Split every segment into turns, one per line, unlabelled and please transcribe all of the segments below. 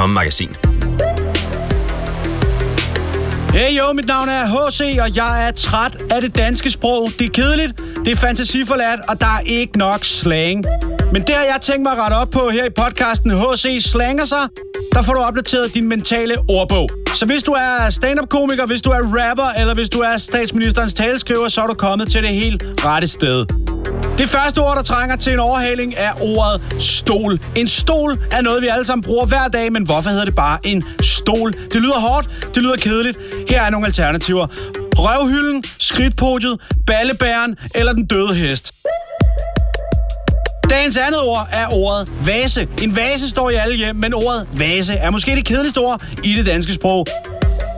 tomme magasin.
Hey jo, mit navn er HC, og jeg er træt af det danske sprog. Det er kedeligt, det er fantasiforladt, og der er ikke nok slang. Men det har jeg tænkt mig at rette op på her i podcasten HC Slanger sig. Der får du opdateret din mentale ordbog. Så hvis du er stand-up-komiker, hvis du er rapper, eller hvis du er statsministerens taleskriver, så er du kommet til det helt rette sted. Det første ord, der trænger til en overhaling, er ordet stol. En stol er noget, vi alle sammen bruger hver dag, men hvorfor hedder det bare en stol? Det lyder hårdt, det lyder kedeligt. Her er nogle alternativer. Røvhylden, skridtpodiet, ballebæren eller den døde hest. Dagens andet ord er ordet vase. En vase står i alle hjem, men ordet vase er måske det kedeligste ord i det danske sprog.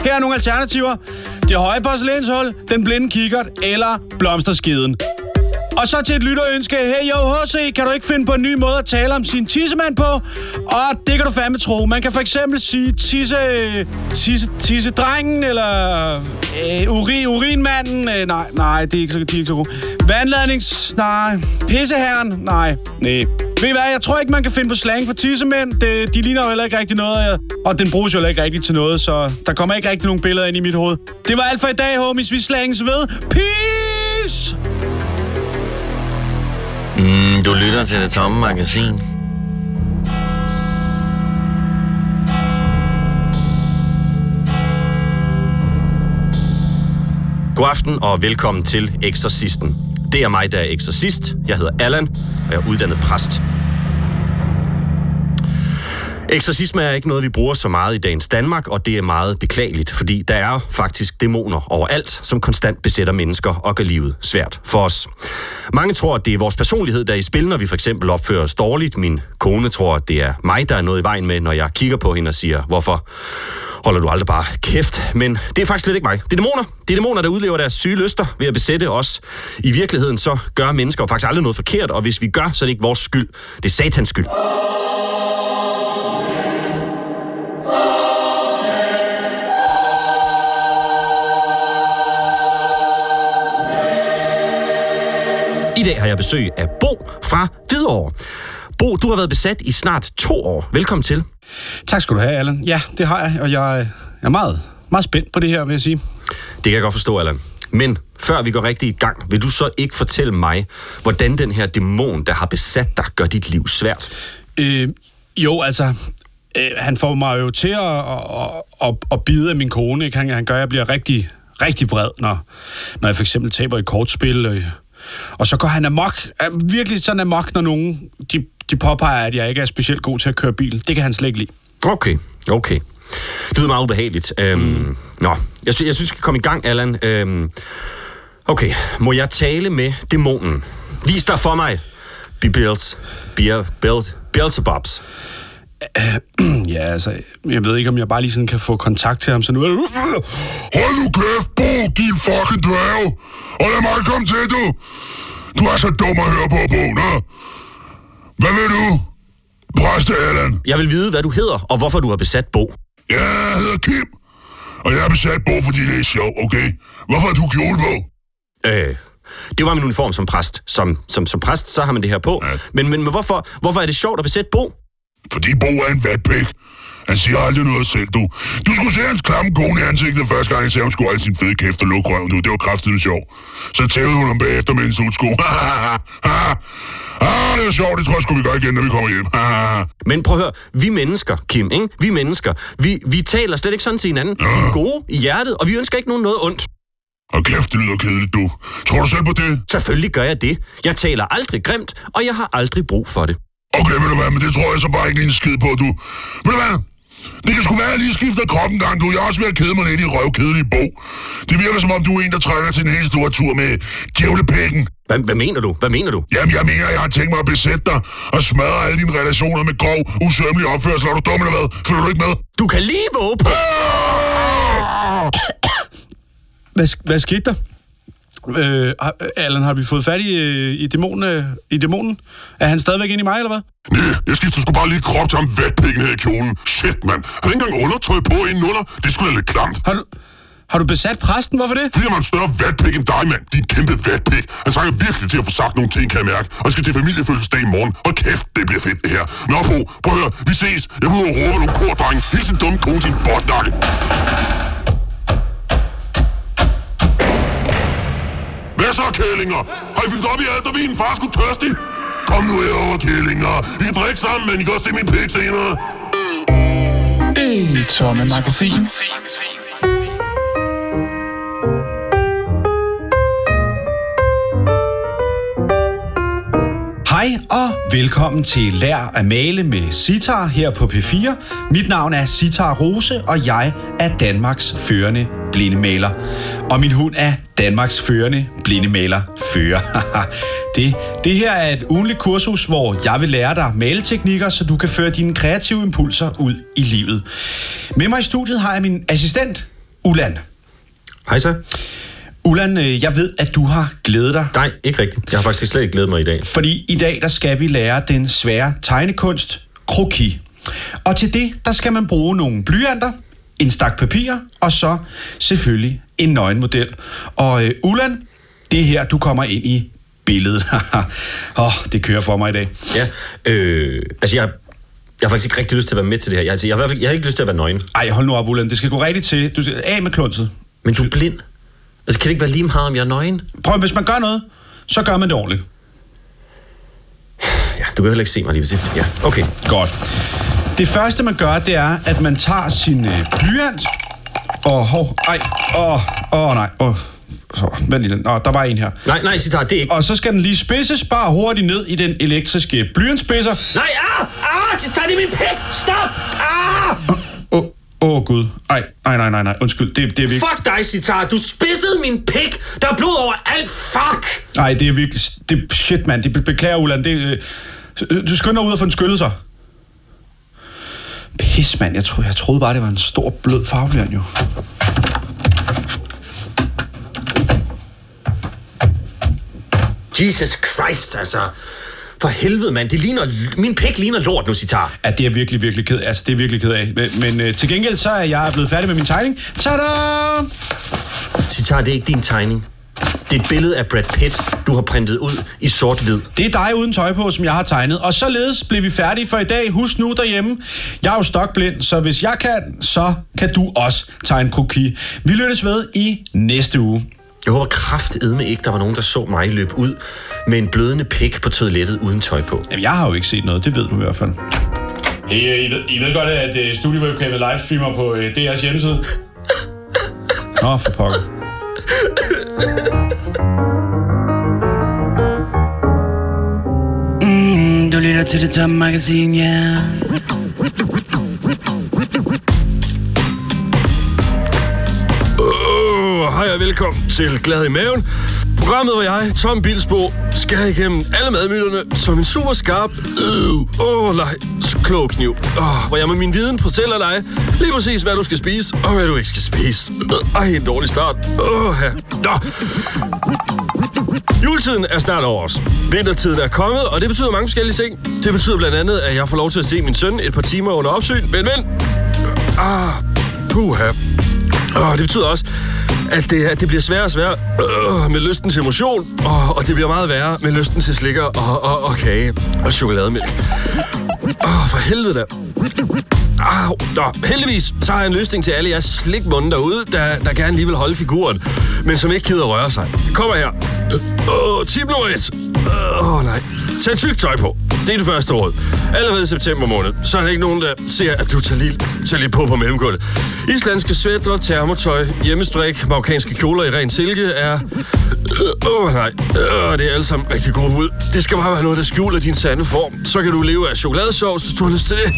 Her er nogle alternativer. Det høje porcelænshul, den blinde kikkert eller blomsterskeden. Og så til et lytterønske. Hey yo, HC, kan du ikke finde på en ny måde at tale om sin tissemand på? Og det kan du fandme tro. Man kan for eksempel sige tisse... Tisse, tisse drengen, eller... Øh, uri, urinmanden. Øh, nej, nej, det er ikke så, de er ikke så godt. Vandladnings... Nej. Pisseherren. Nej. Nej. Ved I hvad, jeg tror ikke, man kan finde på slang for tissemænd. Det, de ligner jo heller ikke rigtig noget, og den bruges jo heller ikke rigtig til noget, så der kommer ikke rigtig nogen billeder ind i mit hoved. Det var alt for i dag, homies. Vi slanges ved. Peace!
Du lytter til det tomme magasin. God aften og velkommen til Exorcisten. Det er mig, der er eksorcist. Jeg hedder Allan, og jeg er uddannet præst. Eksorcisme er ikke noget, vi bruger så meget i dagens Danmark, og det er meget beklageligt, fordi der er faktisk dæmoner overalt, som konstant besætter mennesker og gør livet svært for os. Mange tror, at det er vores personlighed, der er i spil, når vi for eksempel opfører os dårligt. Min kone tror, at det er mig, der er noget i vejen med, når jeg kigger på hende og siger, hvorfor holder du aldrig bare kæft. Men det er faktisk slet ikke mig. Det er dæmoner. Det er dæmoner, der udlever deres syge lyster ved at besætte os. I virkeligheden så gør mennesker faktisk aldrig noget forkert, og hvis vi gør, så er det ikke vores skyld. Det er satans skyld. I dag har jeg besøg af Bo fra Hvidovre. Bo, du har været besat i snart to år. Velkommen til.
Tak skal du have, Allan. Ja, det har jeg, og jeg er meget, meget spændt på det her, vil jeg sige.
Det kan jeg godt forstå, Allan. Men før vi går rigtig i gang, vil du så ikke fortælle mig, hvordan den her dæmon, der har besat dig, gør dit liv svært?
Øh, jo, altså, øh, han får mig jo til at, at, at, at bide af min kone. Ikke? Han, han gør, at jeg bliver rigtig, rigtig vred, når, når jeg for eksempel taber i kortspil. Øh, og så går han amok, virkelig sådan amok, når nogen de, de påpeger, at jeg ikke er specielt god til at køre bil. Det kan han slet ikke lide.
Okay, okay. Det lyder meget ubehageligt. Øhm, mm. Nå, jeg, sy- jeg synes, vi skal komme i gang, Allan. Øhm, okay, må jeg tale med dæmonen? Vis dig for mig. Be Bills. Be Bill, Beelzebubs.
ja, altså, jeg ved ikke, om jeg bare lige sådan kan få kontakt til ham, så nu...
Hold nu kæft, Bo, din fucking dværg! Og lad mig komme til, du! Du er så dum at høre på, Bo, nå? Hvad vil du? Præste Allan.
Jeg vil vide, hvad du hedder, og hvorfor du har besat Bo.
Jeg hedder Kim, og jeg er besat Bo, fordi det er sjovt, okay? Hvorfor har du kjole på?
Øh, det var min uniform som præst. Som, som, som præst, så har man det her på.
Ja.
Men, men, men hvorfor, hvorfor er det sjovt at besætte Bo?
Fordi Bo er en vatpæk. Han siger aldrig noget selv, du. Du skulle se hans klamme kone i ansigtet første gang, jeg sagde, hun skulle holde sin fede kæft og lukke røven, du. Det var kraftigt sjov. Så tævede hun ham bagefter med en sutsko. ah, det er sjovt, det tror jeg sgu, vi gør igen, når vi kommer hjem.
Men prøv at høre, vi mennesker, Kim, ikke? Vi mennesker, vi, vi taler slet ikke sådan til hinanden. Vi er gode i hjertet, og vi ønsker ikke nogen noget ondt.
Og kæft, det lyder kedeligt, du. Tror du selv på det?
Selvfølgelig gør jeg det. Jeg taler aldrig grimt, og jeg har aldrig brug for det.
Okay, ved du hvad, men det tror jeg så bare ikke en skid på, du. Ved du hvad? Det kan sgu være, at jeg lige skifter kroppen gang, du. Jeg er også ved at kede mig lidt i røvkedelige bo. Det virker som om, du er en, der trækker til en helt stor tur med djævlepækken.
Hvad, hvad mener du? Hvad mener du?
Jamen, jeg mener, jeg har tænkt mig at besætte dig og smadre alle dine relationer med grov, usømmelig opførsel. Er du dum eller hvad? Følger du ikke med?
Du kan lige våge på...
Hvad, hvad skete der? Øh, har- Allan, har vi fået fat i, øh, i, dæmonen, øh, i dæmonen? Er han stadigvæk inde i mig, eller hvad?
Nej, jeg skifter sgu bare lige krop til ham vatpikken her i kjolen. Shit, mand. Han har ikke engang undertøj på indenunder. Det skulle da lidt klamt.
Har du, Har du besat præsten? Hvorfor det?
Fordi han en større vatpik end dig, mand. Din kæmpe vatpik. Han trænger virkelig til at få sagt nogle ting, kan jeg mærke. Og jeg skal til familiefødselsdag i morgen. Og kæft, det bliver fedt, det her. Nå, Bo, prøv at høre. Vi ses. Jeg vil råbe nogle kordrenge. Helt sin dumme kone, din botnakke. Hvad så, kællinger? Har I fyldt op i alt, og min far skulle tørstig? Kom nu herover, kællinger. I kan drikke sammen, men I kan også se min pik senere.
Det tomme magasin.
Hej og velkommen til Lær at male med Sitar her på P4. Mit navn er Sitar Rose, og jeg er Danmarks førende blindemaler. Og min hund er Danmarks førende blindemaler fører. det, det her er et ugenligt kursus, hvor jeg vil lære dig maleteknikker, så du kan føre dine kreative impulser ud i livet. Med mig i studiet har jeg min assistent, Ulan.
Hej så.
Ulan, øh, jeg ved, at du har glædet dig
Nej, ikke rigtigt. Jeg har faktisk slet ikke glædet mig i dag.
fordi i dag der skal vi lære den svære tegnekunst, kroki. Og til det, der skal man bruge nogle blyanter, en stak papir, og så selvfølgelig en nøgenmodel. Og øh, Ulan, det er her, du kommer ind i billedet. Åh, oh, det kører for mig i dag.
Ja, øh, altså jeg, jeg har faktisk ikke rigtig lyst til at være med til det her. Jeg, altså, jeg, har, i hvert fald- jeg har ikke lyst til at være nøgen.
Ej, hold nu op, Ulan. Det skal gå rigtigt til. Du skal af med klunset.
Men du er blind. Altså, kan det ikke være lige meget, om jeg er nøgen?
Prøv, hvis man gør noget, så gør man det ordentligt.
Ja, du kan heller ikke se mig lige ved Ja, okay.
Godt. Det første, man gør, det er, at man tager sin øh, blyant. Åh, hov, ej, åh, åh, nej, åh. Så, vent lige, Nå, der var en her.
Nej, nej, Sitar, det er ikke...
Og så skal den lige spidses bare hurtigt ned i den elektriske blyantspidser.
Nej, ah! Ah! Sitar, det er min pik! Stop! Ah!
Åh, oh, oh, gud. Ej, nej, nej, nej, nej, undskyld, det, det er virkelig...
Fuck dig, Sitar! Du spidsede min pik! Der er blod over alt! Fuck!
Nej, det er virkelig... Det, shit, mand, det be- beklager, Ulan. Det, øh, du skynder ud og få den skyllet sig. Pis, mand. Jeg, tro, jeg troede bare, det var en stor, blød farveblyant, jo.
Jesus Christ, altså... For helvede, mand. Det ligner... Min pik ligner lort nu, Sitar.
Ja, det er jeg virkelig, virkelig ked, altså, det er virkelig ked af. Men, men øh, til gengæld, så er jeg blevet færdig med min tegning. Tada!
Sitar, det er ikke din tegning. Det er et billede af Brad Pitt, du har printet ud i sort-hvid.
Det er dig uden tøj på, som jeg har tegnet. Og således blev vi færdige for i dag. Husk nu derhjemme, jeg er jo stokblind, så hvis jeg kan, så kan du også tegne kroki. Vi lyttes ved i næste uge.
Jeg håber kraftedme ikke, der var nogen, der så mig løbe ud med en blødende pik på toilettet uden tøj på.
Jamen, jeg har jo ikke set noget, det ved du i hvert fald. Hey, I ved, I ved godt, at uh, StudioWebcamet livestreamer på uh, DR's hjemmeside? Nå, for pokker.
Mm, du lytter til det tomme magasin, ja. Yeah.
Hej og velkommen til Glad i maven. Programmet, hvor jeg, Tom Bilsbo, skal igennem alle madmyterne som en super skarp, øh, åh oh, nej, så klog kniv. Oh, hvor jeg med min viden fortæller dig lige præcis, hvad du skal spise og hvad du ikke skal spise. Ej, en dårlig start. Oh, ja. Nå. Juletiden er snart over os. Vintertiden er kommet, og det betyder mange forskellige ting. Det betyder blandt andet, at jeg får lov til at se min søn et par timer under opsyn. Men, men... Ah, puha. Og det betyder også, at det, at det bliver sværere og sværere øh, med lysten til motion, og, og det bliver meget værre med lysten til slikker og, og, og kage og chokolademælk. Åh, for helvede da. Au, nå, heldigvis så har jeg en løsning til alle jeres slikmunde derude, der, der gerne lige vil holde figuren, men som ikke gider røre sig. Kommer her. Åh, uh, tip nummer et. Åh, øh, nej. Tag tyk tøj på. Det er det første råd. Allerede i september måned, så er der ikke nogen, der ser, at du tager lige, tager lige på på mellemgulvet. Islandske svætter, termotøj, hjemmestrik, marokkanske kjoler i ren silke er... Åh, øh, nej. Øh, det er alle sammen rigtig god ud. Det skal bare være noget, der skjuler din sande form. Så kan du leve af chokoladesauce, hvis du har lyst til det.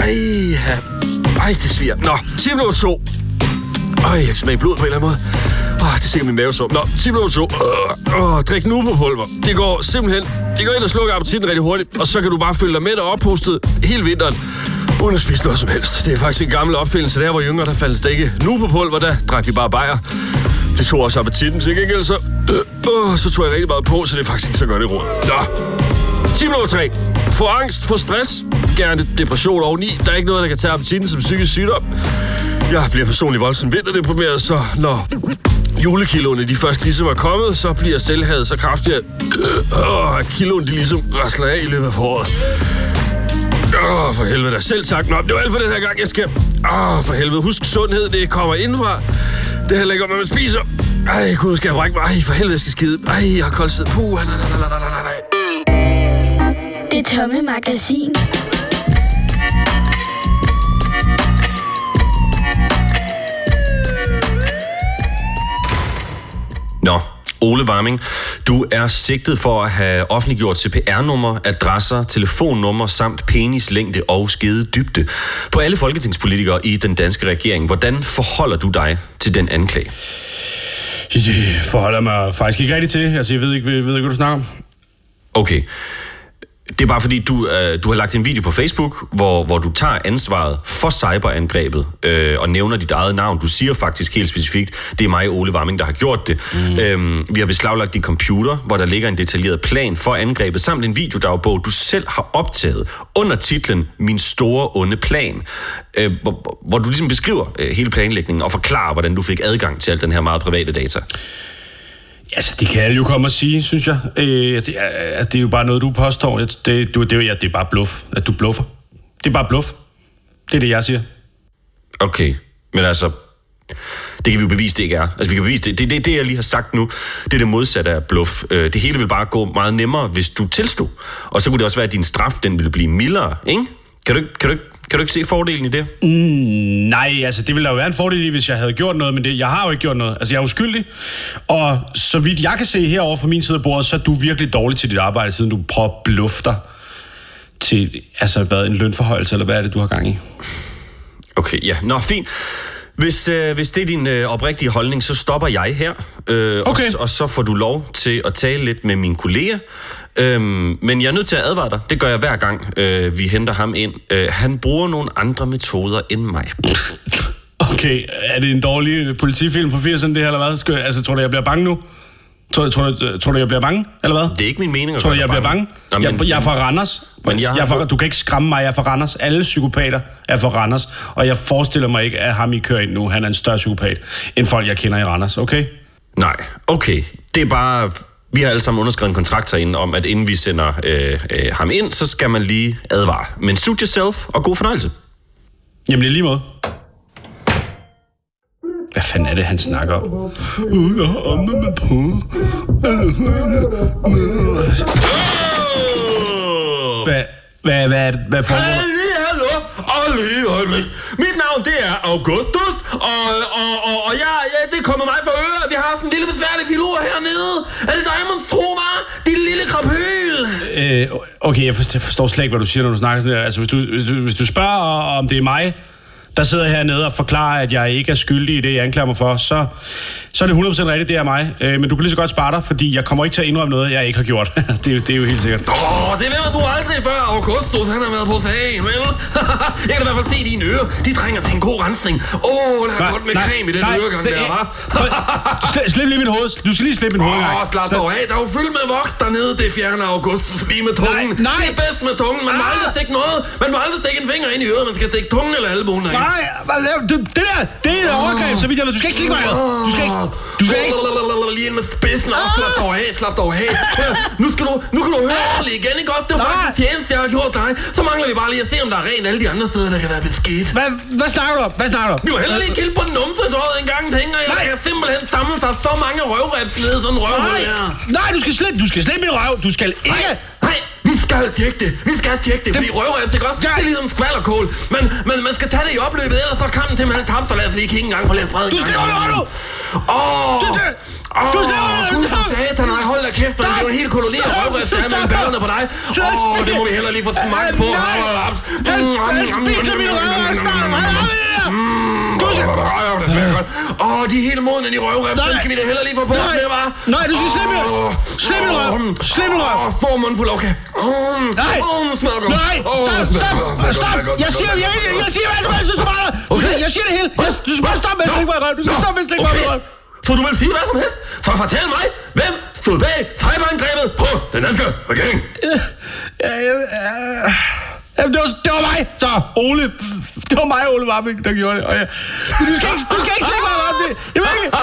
Ej, ja. Ej, det sviger. Nå, tip nummer to. Ej, jeg kan smage blod på en eller anden måde. Åh, det ser min mave så. Nå, tip nummer to. Åh, åh, drik nu på pulver. Det går simpelthen... Det går ind og slukker appetitten rigtig hurtigt, og så kan du bare følge dig med og oppustet hele vinteren. Uden at spise noget som helst. Det er faktisk en gammel opfindelse. Der hvor yngre, der faldt det ikke nu på pulver, der drak vi bare bajer. Det tog også appetitten til gengæld, så... Øh, øh, så tog jeg rigtig meget på, så det er faktisk ikke så godt i råd. Nå, Tip nummer 3. Få angst, få stress, gerne depression oveni. Der er ikke noget, der kan tage appetitten som psykisk sygdom. Jeg bliver personligt voldsomt vinterdeprimeret, så når julekiloene de først ligesom er kommet, så bliver selvhadet så kraftigt, at øh, øh, kiloen de ligesom rasler af i løbet af foråret. Åh, oh, for helvede da. Selv tak. Nå, det var alt for den her gang. Jeg skal... Åh, oh, for helvede. Husk, sundhed, det kommer indfra. Det handler ikke om, hvad man spiser. Ej, gud, skal jeg brække mig? Ej, for helvede, jeg skal skide. Ej, jeg har koldt sved. Puh, nej, nej, nej, nej, nej, nej.
Det tomme magasin.
Nå, Ole Warming, du er sigtet for at have offentliggjort CPR-nummer, adresser, telefonnummer samt penislængde og skede dybde på alle folketingspolitikere i den danske regering. Hvordan forholder du dig til den anklage?
Det forholder mig faktisk ikke rigtig til. Altså, jeg ved ikke, ved, ved ikke hvad du snakker om.
Okay. Det er bare fordi, du, øh, du har lagt en video på Facebook, hvor, hvor du tager ansvaret for cyberangrebet øh, og nævner dit eget navn. Du siger faktisk helt specifikt, det er mig, Ole Warming, der har gjort det. Mm. Øhm, vi har beslaglagt din computer, hvor der ligger en detaljeret plan for angrebet, samt en videodagbog, du selv har optaget under titlen Min store onde plan, øh, hvor, hvor du ligesom beskriver øh, hele planlægningen og forklarer, hvordan du fik adgang til al den her meget private data.
Altså, det kan alle jo komme og sige, synes jeg. Øh, det, er, det er jo bare noget, du påstår. Det, det, du, det, er, ja, det er bare bluff. At du bluffer. Det er bare bluff. Det er det, jeg siger.
Okay, men altså, det kan vi jo bevise, det ikke er. Altså, vi kan bevise det. Det, det, det jeg lige har sagt nu, det er det modsatte af bluff. Øh, Det hele vil bare gå meget nemmere, hvis du tilstod. Og så kunne det også være, at din straf, den ville blive mildere, ikke? Kan du, kan du, ikke- kan du ikke se fordelen i det?
Nej, altså det ville da jo være en fordel i, hvis jeg havde gjort noget, men det, jeg har jo ikke gjort noget. Altså jeg er uskyldig, og så vidt jeg kan se herover fra min side af bordet, så er du virkelig dårlig til dit arbejde, siden du prøver at bluffe dig til, altså hvad, en lønforhøjelse, eller hvad er det, du har gang i?
Okay, ja. Nå, fint. Hvis, øh, hvis det er din øh, oprigtige holdning, så stopper jeg her. Øh,
Okay.
og, og så får du lov til at tale lidt med min kollega. Øhm, men jeg er nødt til at advare dig. Det gør jeg hver gang, øh, vi henter ham ind. Øh, han bruger nogle andre metoder end mig.
Okay, er det en dårlig øh, politifilm fra 80'erne, det her, eller hvad? Skal, jeg- altså, tror du, jeg bliver bange nu? Tror, du- tror, du, tror du, jeg bliver bange, eller hvad?
Det er ikke min mening at
Tror du, jeg bliver bange?
Nå, men,
jeg, jeg er fra Randers.
Men jeg har-
jeg fra, du kan ikke skræmme mig, jeg er fra Randers. Alle psykopater er fra Randers. Og jeg forestiller mig ikke, at ham, I kører ind nu, han er en større psykopat, end folk, jeg kender i Randers, okay?
Nej, okay. Det er bare... Vi har alle sammen underskrevet en kontrakt herinde om, at inden vi sender øh, øh, ham ind, så skal man lige advare. Men suit yourself, og god fornøjelse.
Jamen, det er lige måde. Hvad fanden er det, han snakker om? Øh, Jeg har åndet med på. Hvad, hvad, hvad, er det- hvad
lige øjeblik. Mit navn, det er Augustus, og, og, og, og jeg, ja, det kommer mig for øre, vi har haft en lille besværlig filur hernede. Er det dig, man tror, var? Din lille krabhyl.
Øh, okay, jeg forstår, jeg forstår slet ikke, hvad du siger, når du snakker sådan der. Altså, hvis du, hvis du, hvis du spørger, om det er mig, der sidder hernede og forklarer, at jeg ikke er skyldig i det, jeg anklager mig for, så, så er det 100% rigtigt, det er mig. Øh, men du kan lige så godt spare dig, fordi jeg kommer ikke til at indrømme noget, jeg ikke har gjort. det, er jo- det er jo helt sikkert.
Åh, det ved du aldrig før, Augustus, han har været på sagen, vel? jeg kan i hvert fald se dine ører, de trænger til en god rensning. Åh, oh, der er godt med creme i den øregang der, hva'?
Sli- Slip lige mit hoved. Du skal lige slippe mit hoved.
Åh, oh, slap dog af. Der er jo fyldt med voks dernede. Det fjerner Augustus lige med tungen.
Nej, nej.
Det er bedst med tungen. Man må
Ah.
aldrig stikke noget. Man må aldrig stikke en finger ind i øret. Man skal stikke tungen eller albuen derind.
Nej, hvad laver du? Det der, det er et overgreb, så vidt jeg ved. Du skal ikke slikke mig. Du skal ikke. Du skal ikke.
Lige ind med spidsen og slap dog af, slap dog af. nu skal du, nu kan du høre ordentligt igen, ikke godt? Det var faktisk en tjeneste, jeg har gjort dig. Så mangler vi bare lige at se, om der er rent alle de andre steder, der kan være beskidt.
Hvad, hvad snakker du om? Hvad snakker du om?
Vi må heller lige kilde på den numse, en gang, tænker jeg.
Nej.
kan simpelthen samle sig så mange i sådan en røvhul her.
nej, du skal slippe, du skal slippe min røv. Du skal ikke.
Nej, skal tjekke det. Vi skal tjekke det, fordi røvrevs, ikke også?
Ja.
Det er ligesom skvallerkål. Men, men man skal tage det i opløbet, ellers så kan den simpelthen tabt, så lad os lige kigge en gang på læs
Du skal holde nu.
Åh!
Du skal-
Åh,
holde
Gud for satan, nej, hold da kæft, man. Det er jo en helt koloni af røvrevs, der er mellem ballerne på dig. Åh, det må vi heller lige få smagt på.
Han, spiser min røv. Han starter mig. Han har det der.
Åh, de er helt modne, de røvrevs.
Nej.
Dem skal vi da heller lige få på.
Nej.
Det var.
Nej, du skal slippe røv. Slip min røv. Slip min røv.
Åh, få mundfuld, okay. Åh,
Nej.
Åh, nu smager godt.
Nej, stop, stop, stop. Jeg siger, jeg, jeg, jeg siger hvad som helst, hvis du bare... Jeg siger det hele. Du skal bare stoppe med at slikke mig i røven. Du skal stoppe med at slikke mig i røven.
Så du vil sige hvad som helst? Så fortæl mig, hvem stod bag cyberangrebet på den danske regering?
Ja, ja, ja. Jamen, det var, det var mig. Så, Ole. Det var mig, Ole Warming, der gjorde det. Og jeg, men du skal ikke, du skal ikke slikke mig om det. Jeg vil ikke.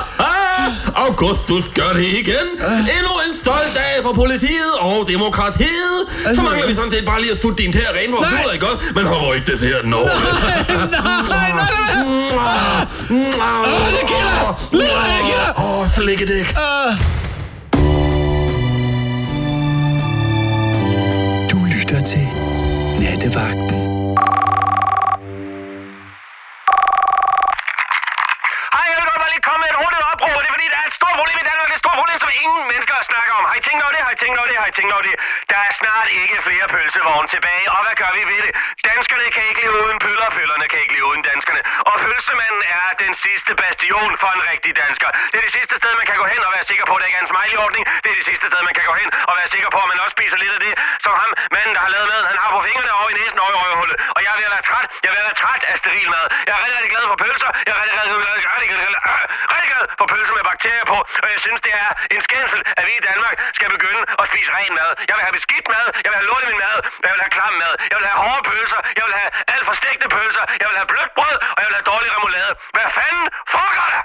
Augustus gør det igen. Endnu en stolt dag for politiet og demokratiet. Så mangler vi sådan set bare lige at sutte din tæer ren, hvor
Nej.
du er godt. Men håber ikke, det her når.
Nej, nej, nej.
Åh,
det kilder. Mig, det kilder.
Åh, slikkedæk.
Du Nattevagten.
Hej, jeg vil godt bare lige komme med et hurtigt opråb, og det er fordi, der er et stort problem i Danmark. Det er et stort problem, som ingen mennesker snakker om. Har I tænkt over det? Har I tænkt over det? Har I tænkt over det? Der er snart ikke flere pølsevogne tilbage, og hvad gør vi ved det? Danskerne kan ikke leve uden pøller, pøllerne kan ikke leve uden danskerne. Og pølsemanden er den sidste bastion for en rigtig dansker. Det er det sidste sted, man kan gå hen og være sikker på, at det ikke er en smiley-ordning. Det er det sidste sted, man kan gå hen og være sikker på, at man også spiser lidt af det, som ham, manden, der har lavet mad, han har på fingrene og i næsen og i røvhullet. Og jeg er ved at være træt. Jeg er ved at være træt af steril mad. Jeg er rigtig, rigtig glad for pølser. Jeg er rigtig, rigtig, rigtig, rigtig, rigtig, rigtig, rigtig øh, glad for pølser med bakterier på. Og jeg synes, det er en skændsel, at vi i Danmark skal begynde at spise ren mad. Jeg vil have skidt mad. Jeg vil have lort i min mad. Jeg vil have klam mad. Jeg vil have hårde pølser. Jeg vil have alt for stegte pølser. Jeg vil have blødt brød. Og jeg vil have dårlig remoulade. Hvad fanden foregår der?